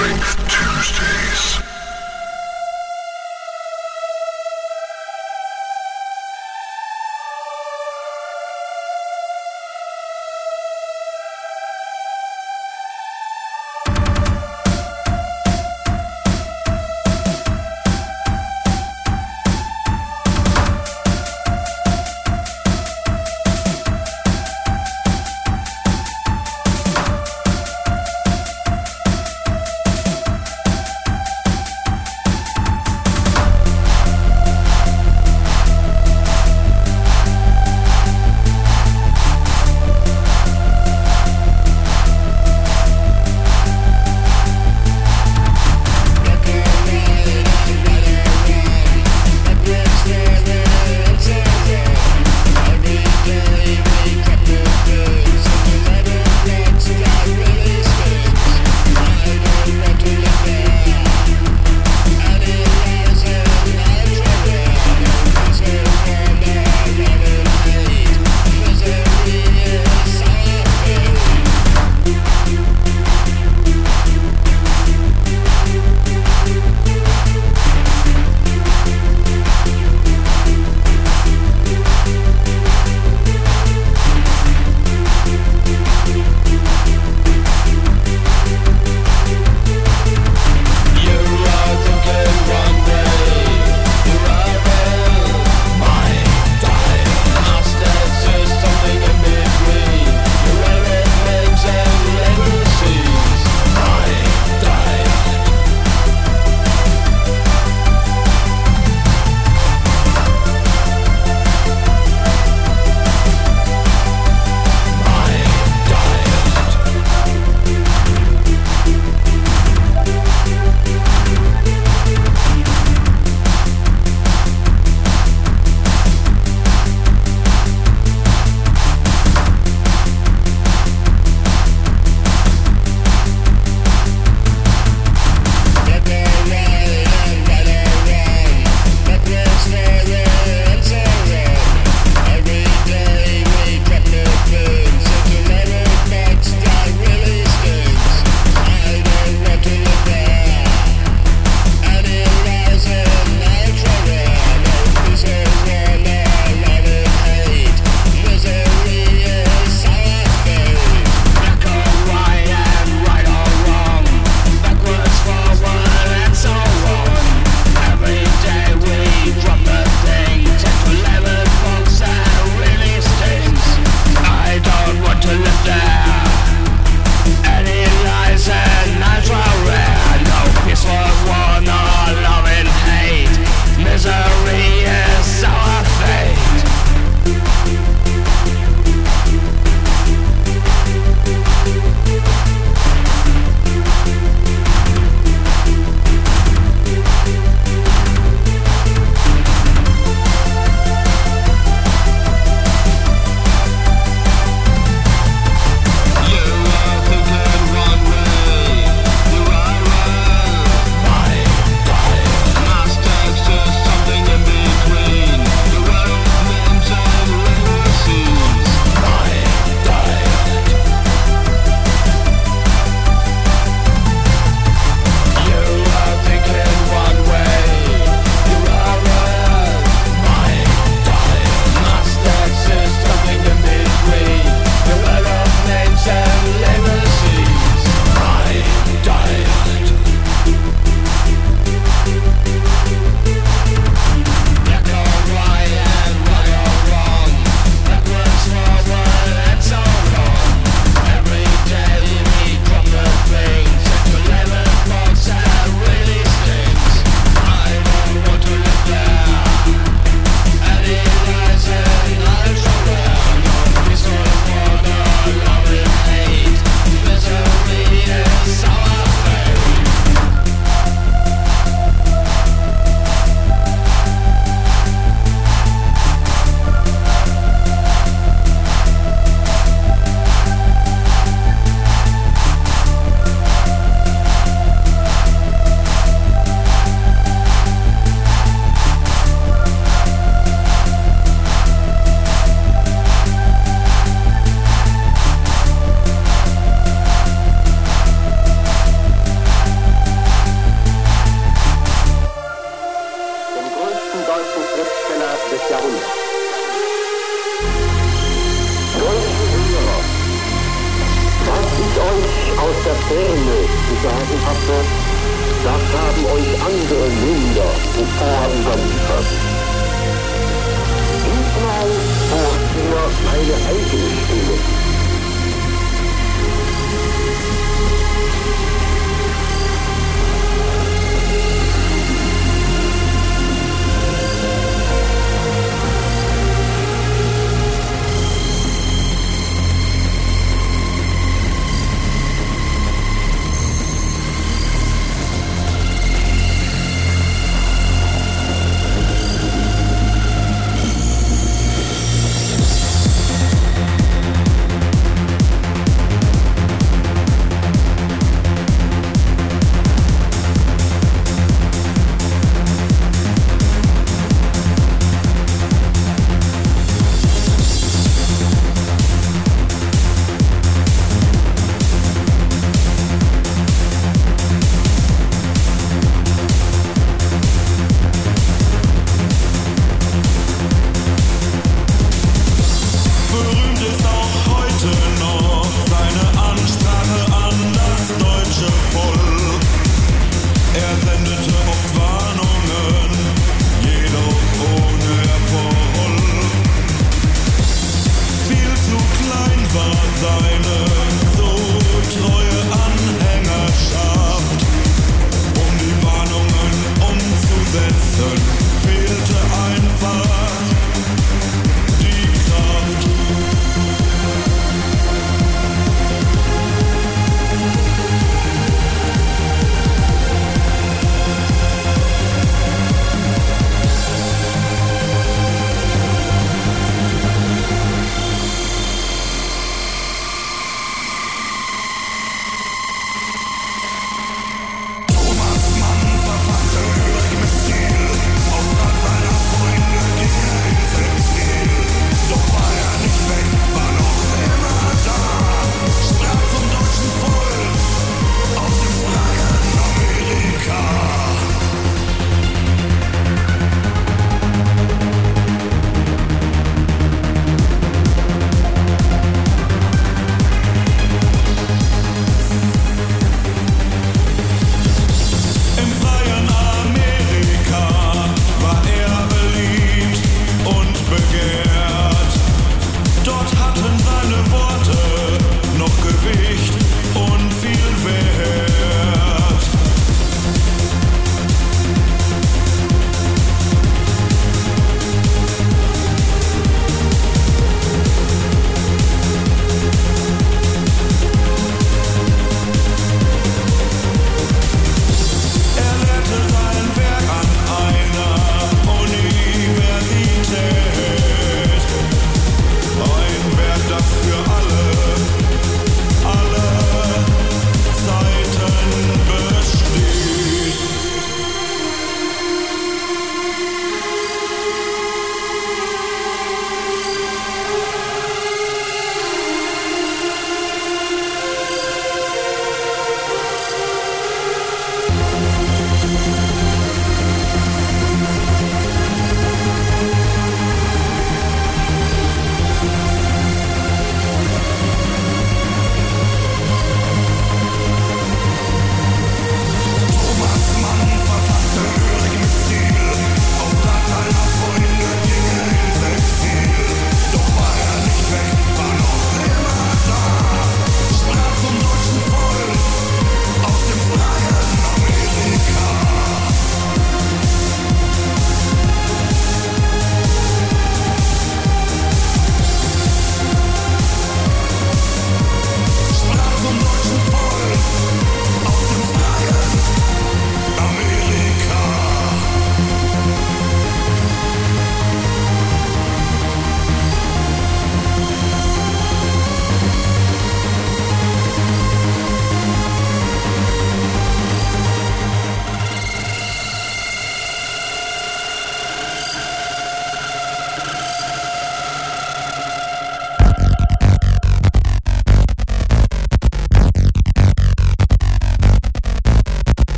Strength Tuesdays.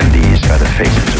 and these are the faces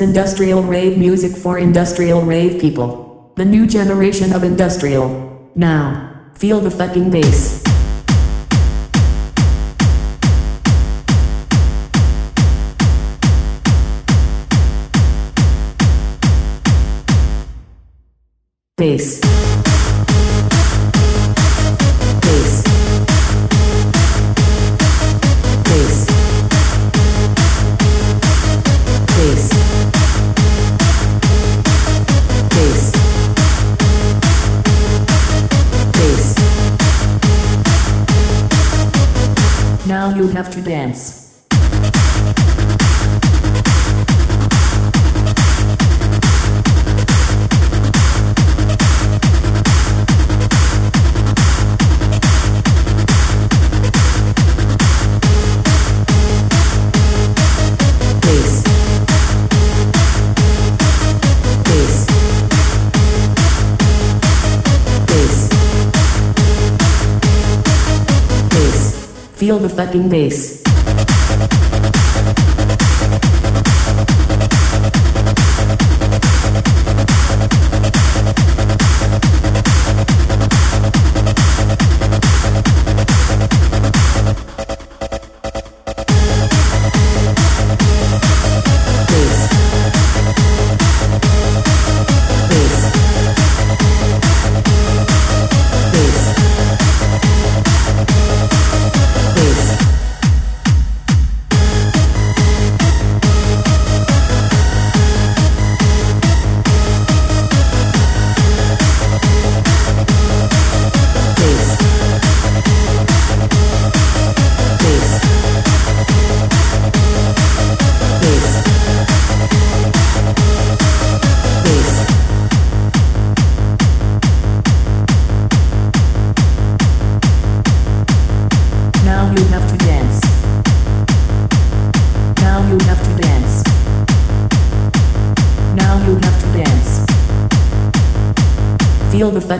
industrial rave music for industrial rave people. The new generation of industrial. Now, feel the fucking bass. database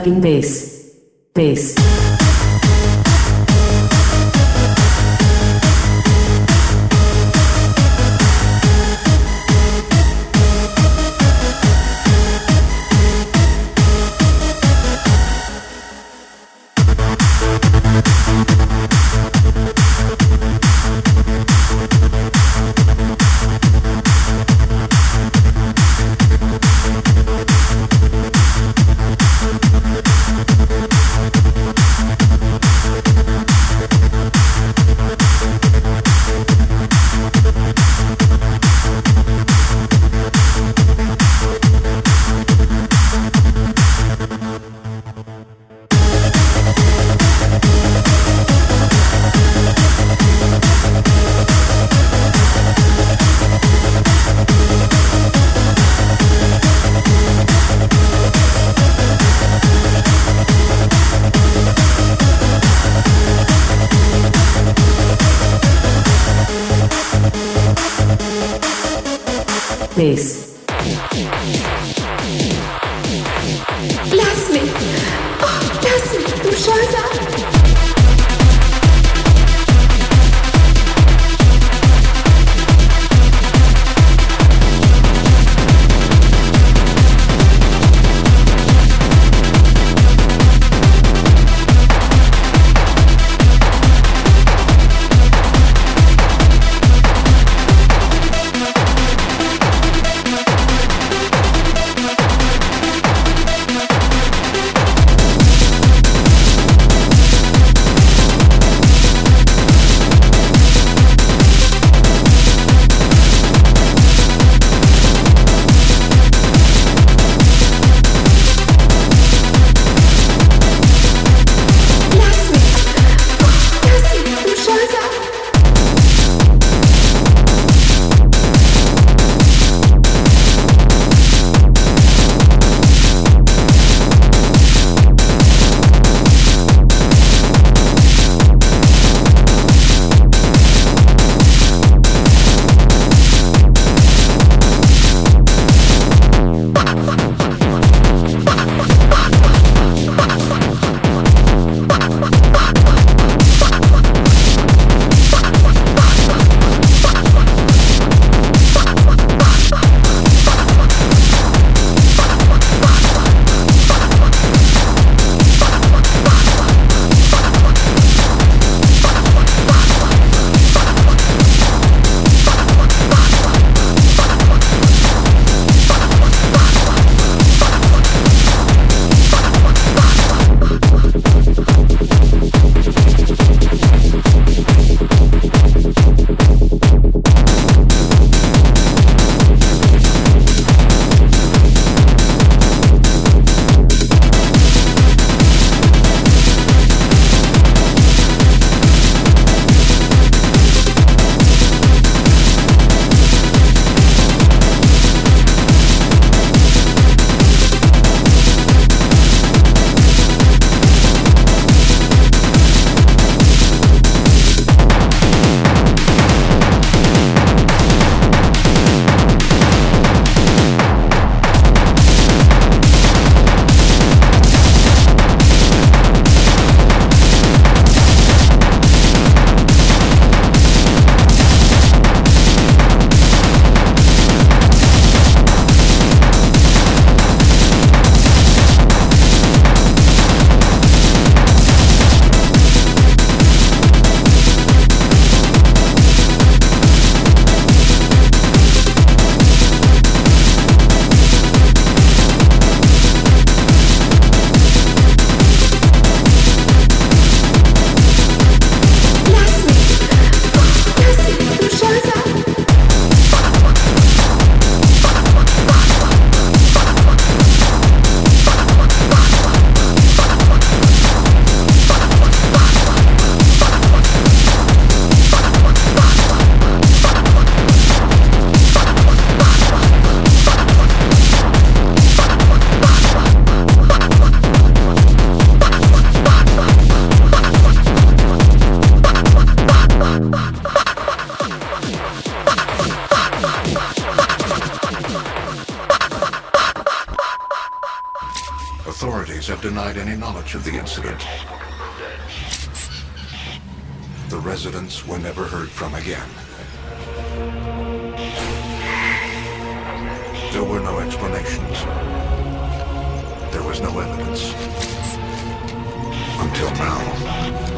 Pimbês. Cafés. The residents were never heard from again. There were no explanations. There was no evidence. Until now.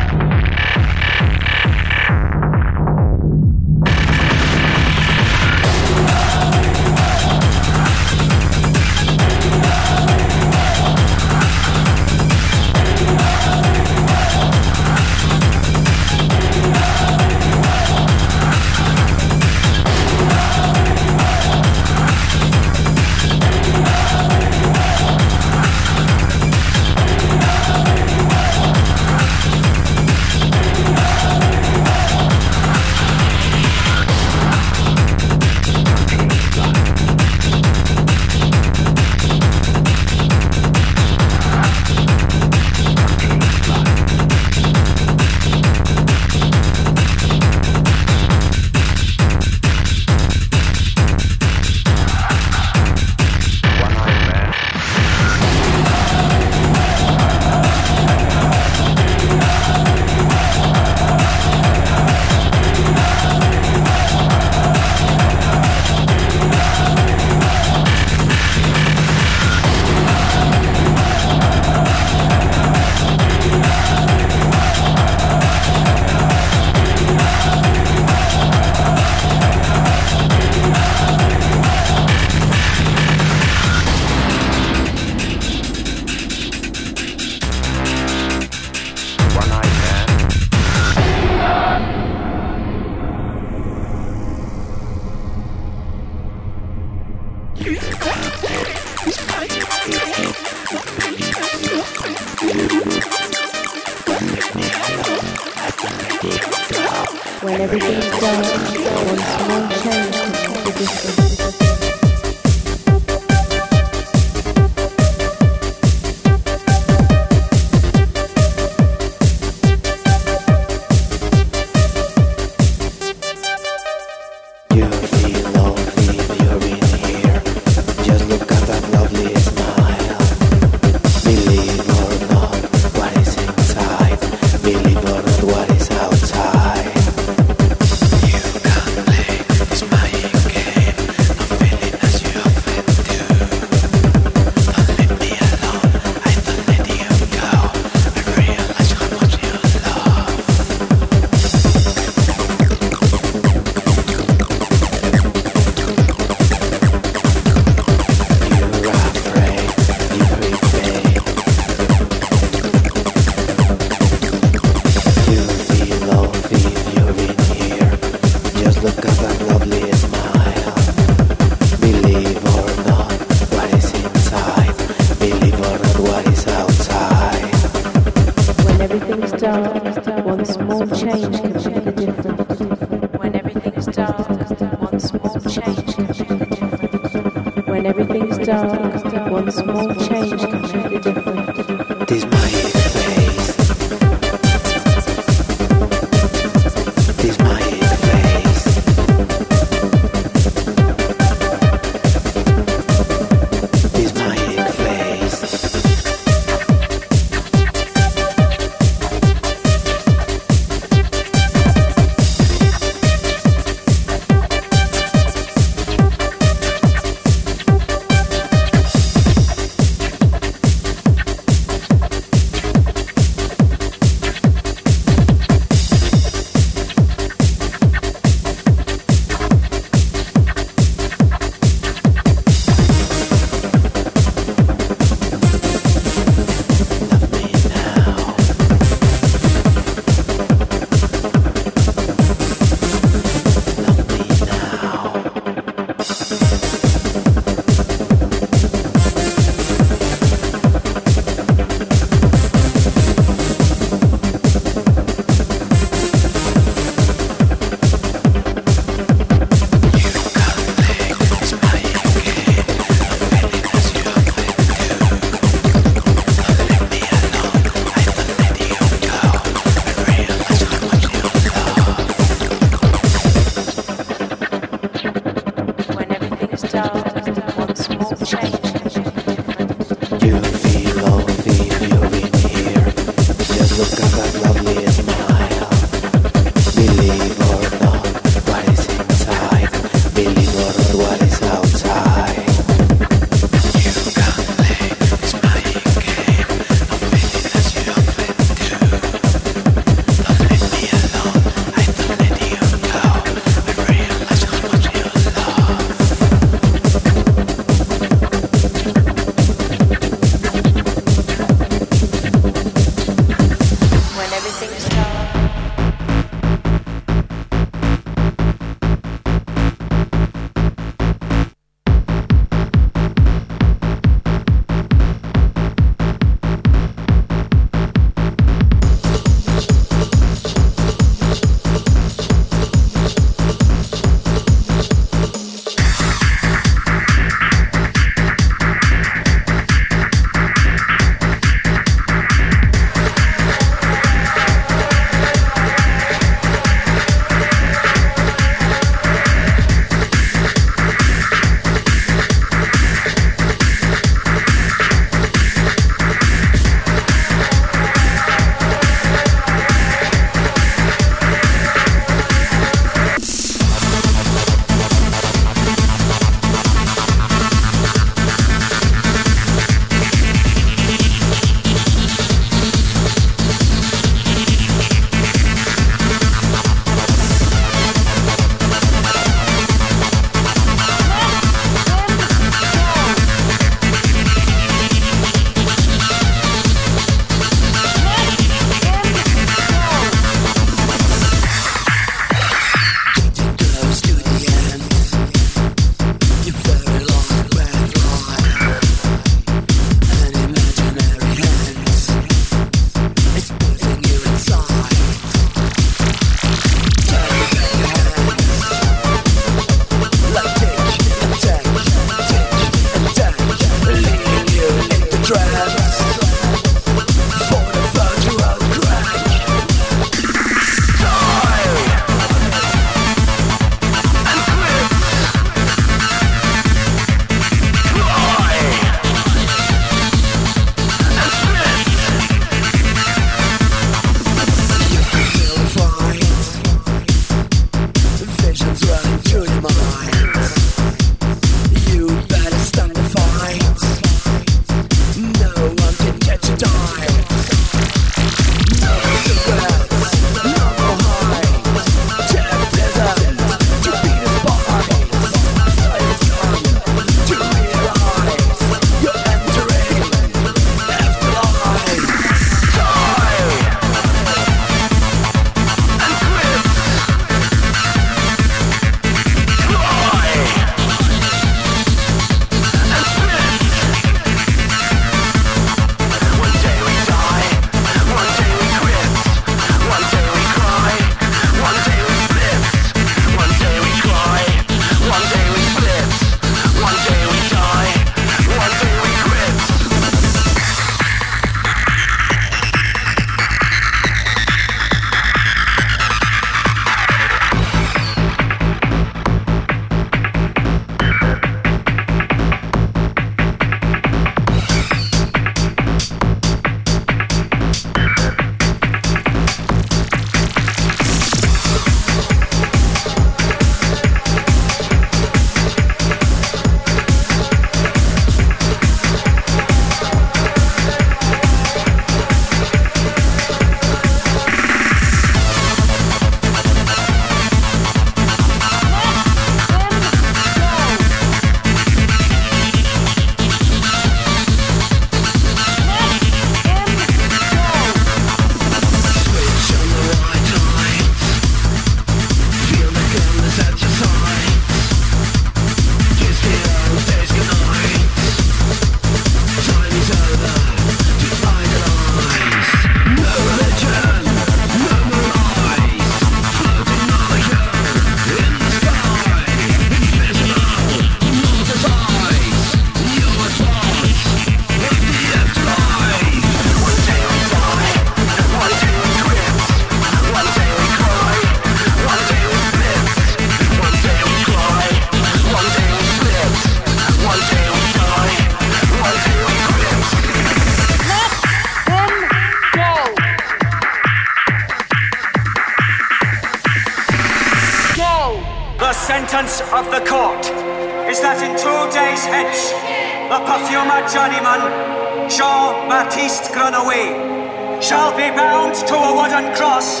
Cross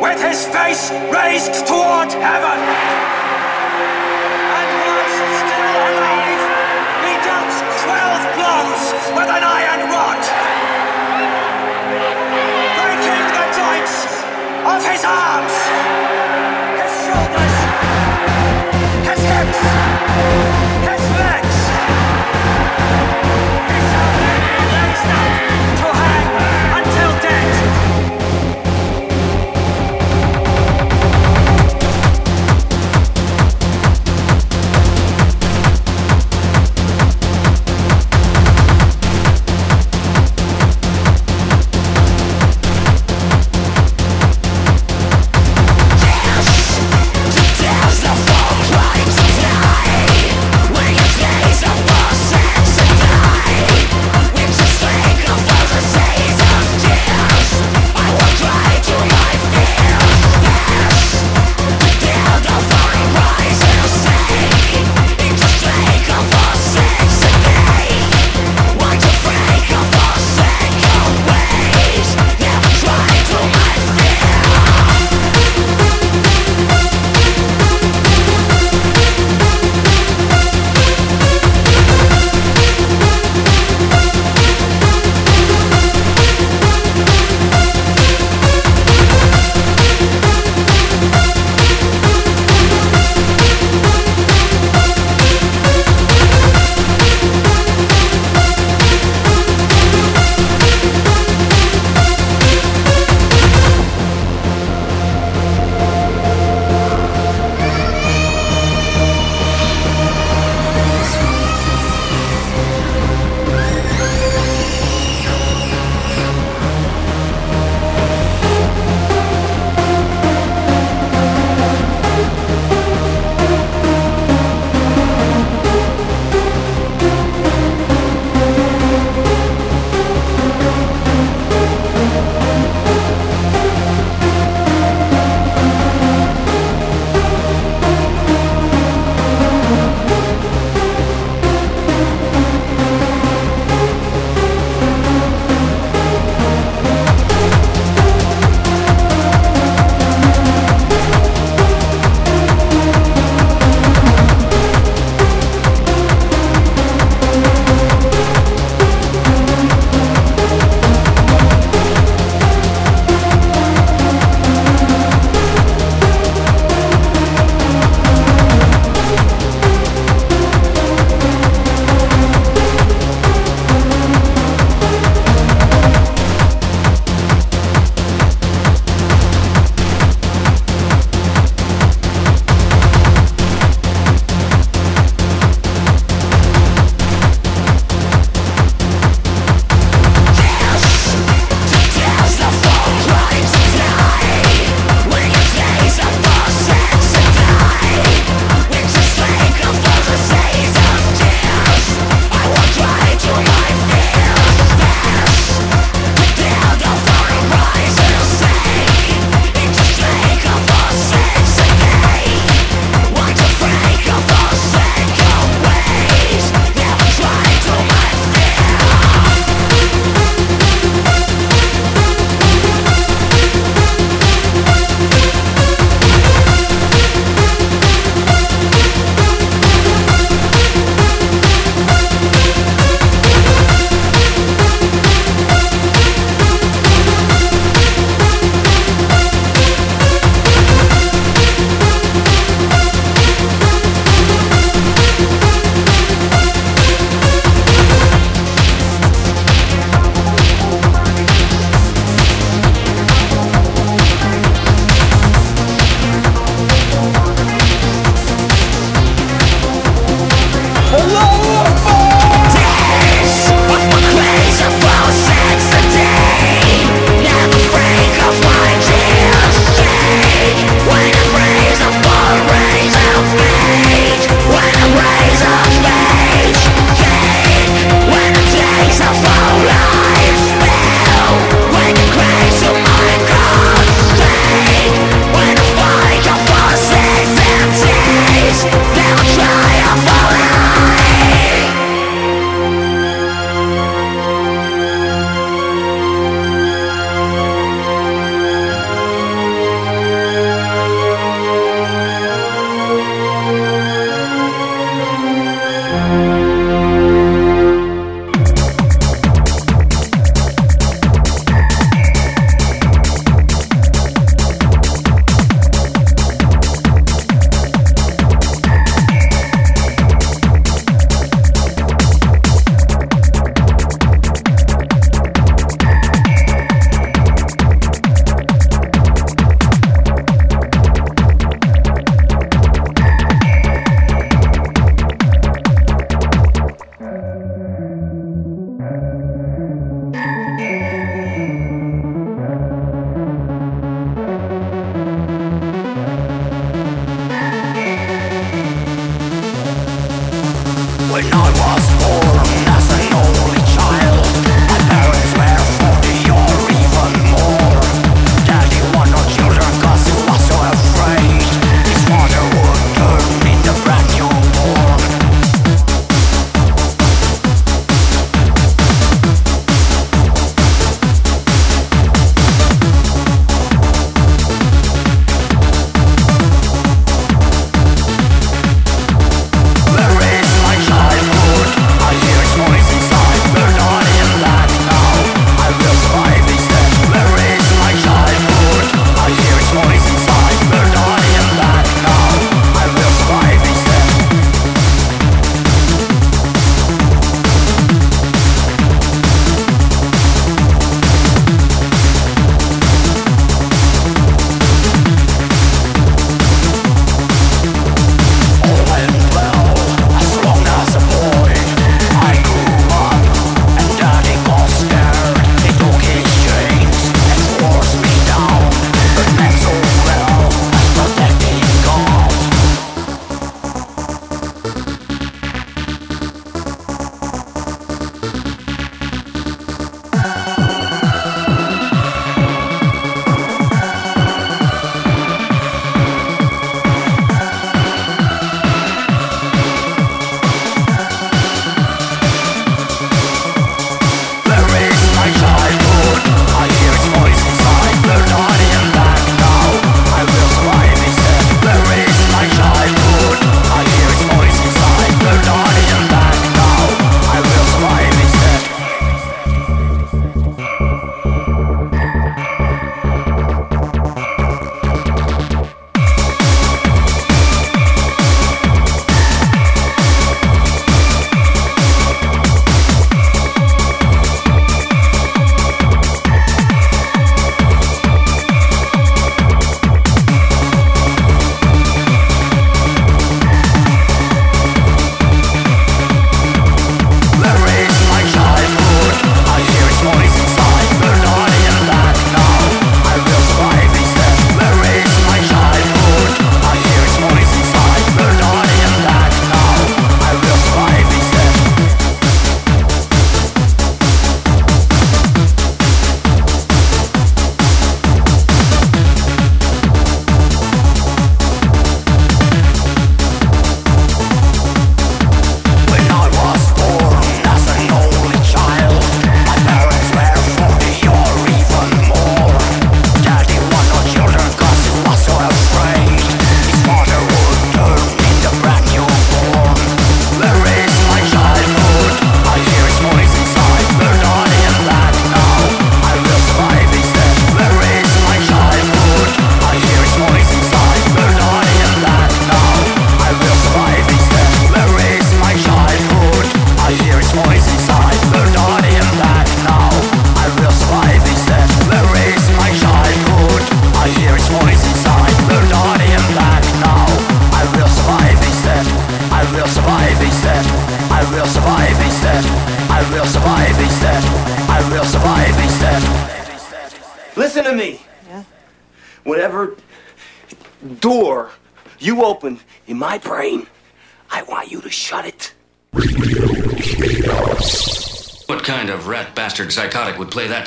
with his face raised toward heaven. And whilst still alive, he dealt twelve blows with an iron rod, breaking the joints of his arms, his shoulders,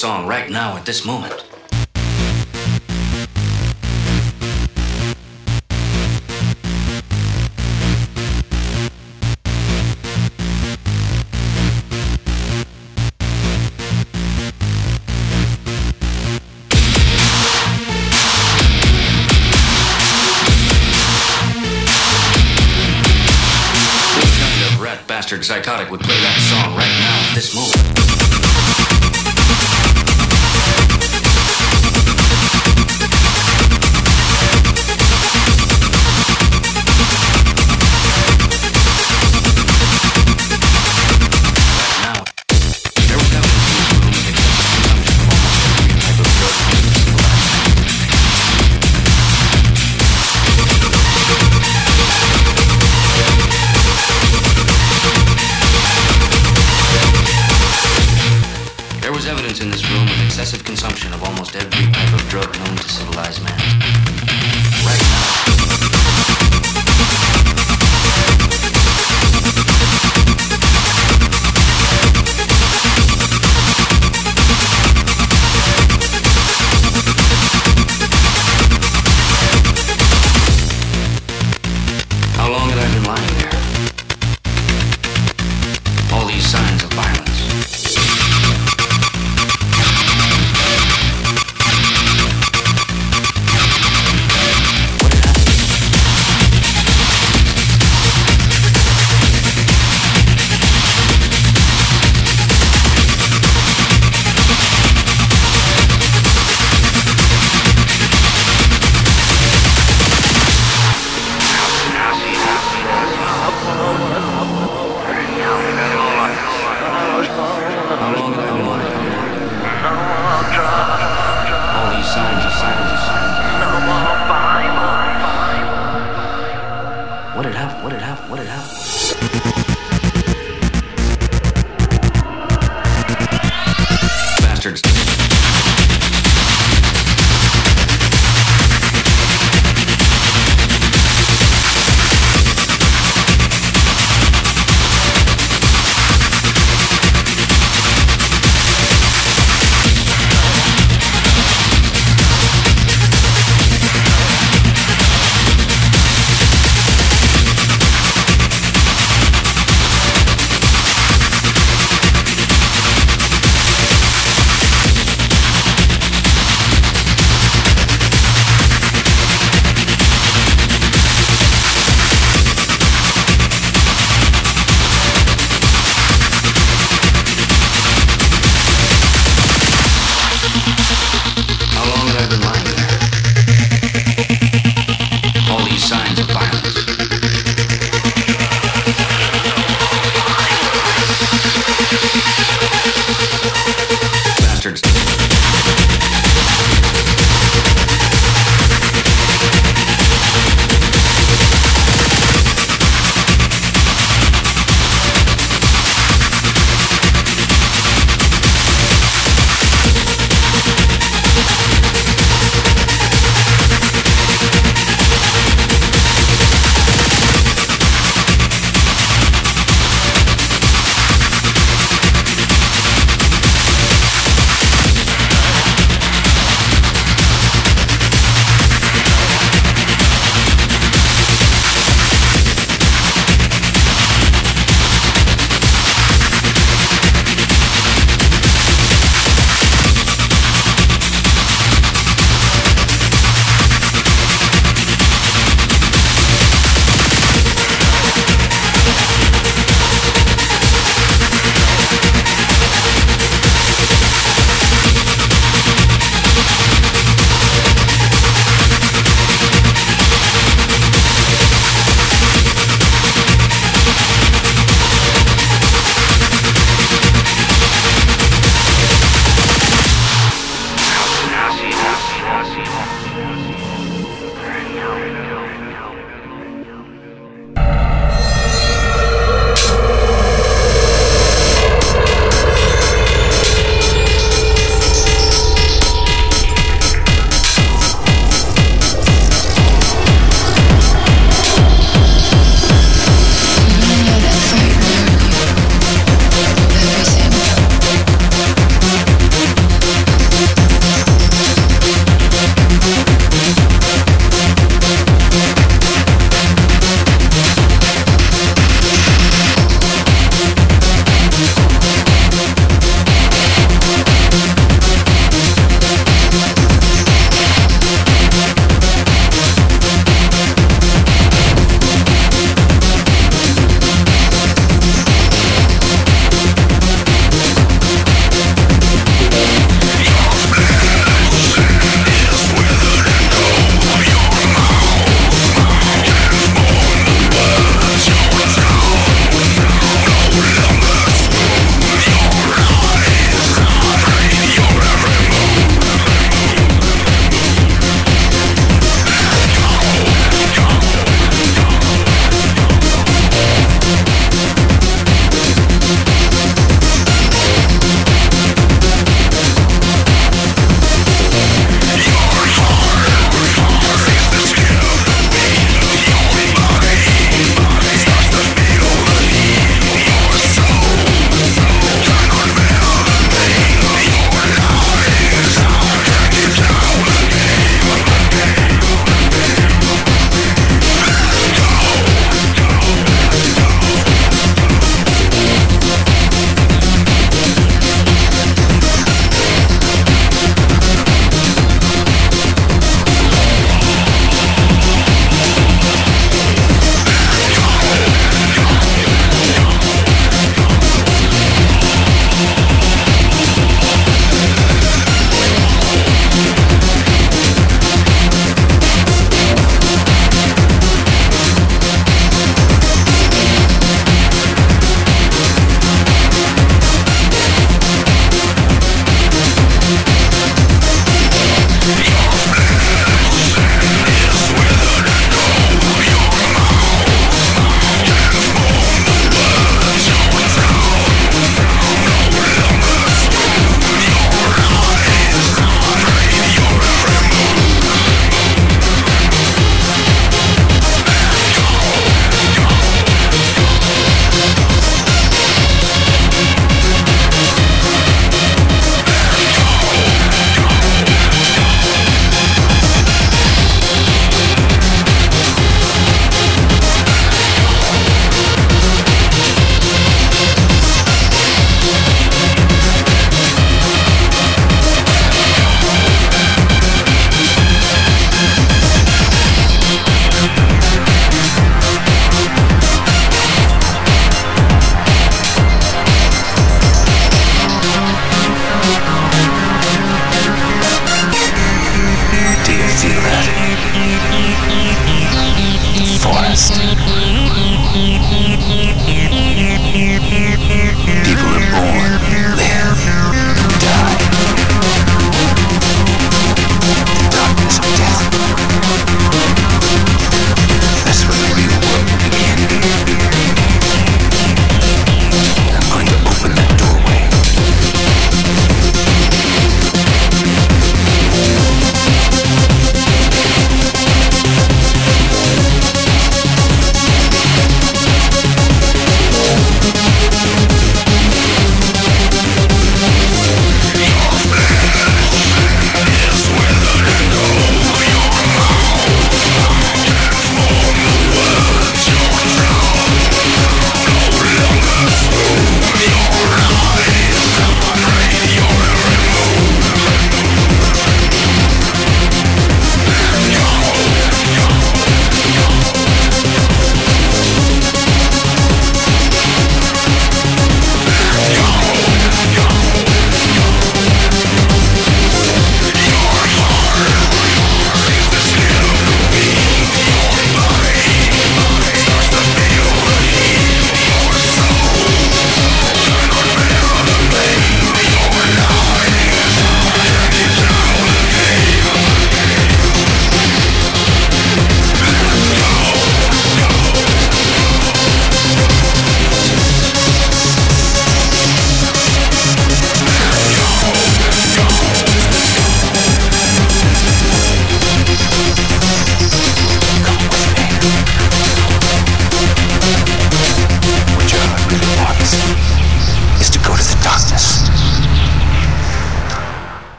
song right now at this moment. psychotic would play that song right now, this moment.